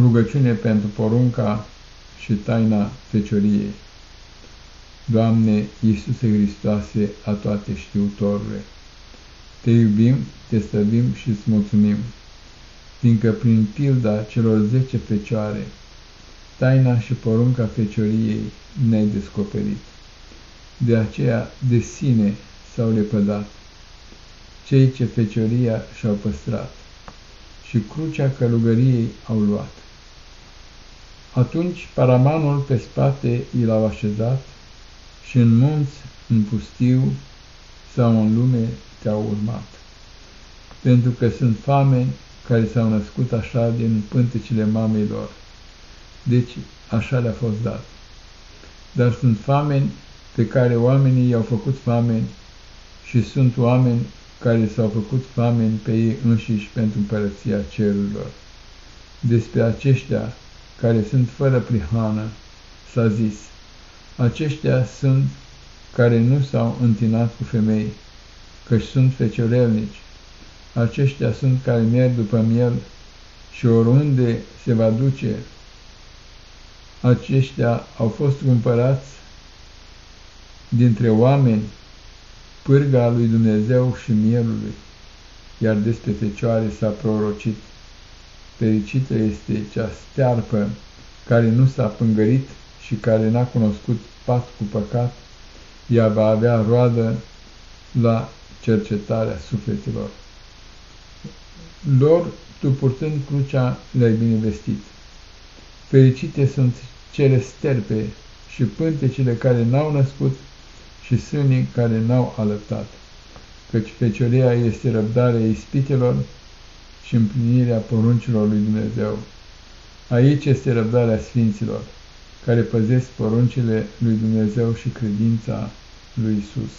Rugăciune pentru porunca și taina fecioriei. Doamne Iisuse Hristoase, a toate știutorule, Te iubim, Te stăvim și îți mulțumim, fiindcă prin pilda celor zece fecioare, taina și porunca fecioriei ne-ai descoperit. De aceea, de sine s-au lepădat, cei ce fecioria și-au păstrat și crucea călugăriei au luat. Atunci paramanul pe spate i l-au așezat și în munți, în pustiu sau în lume te-au urmat. Pentru că sunt fameni care s-au născut așa din pântecile mamei lor. Deci așa le-a fost dat. Dar sunt fameni pe care oamenii i-au făcut fameni și sunt oameni care s-au făcut fameni pe ei înșiși pentru împărăția cerurilor. Despre aceștia care sunt fără prihană, s-a zis, aceștia sunt care nu s-au întinat cu femei, căci sunt feciorelnici. Aceștia sunt care merg după miel și oriunde se va duce, aceștia au fost cumpărați dintre oameni pârga lui Dumnezeu și mielului, iar despre fecioare s-a prorocit. Fericită este cea stearpă care nu s-a pângărit și care n-a cunoscut pat cu păcat, ea va avea roadă la cercetarea sufletelor. Lor, tu purtând crucea, le-ai binevestit. Fericite sunt cele sterpe și pântecele care n-au născut și sânii care n-au alăptat, căci fecioria este răbdarea ispitelor și împlinirea poruncilor lui Dumnezeu. Aici este răbdarea sfinților, care păzesc poruncile lui Dumnezeu și credința lui Isus.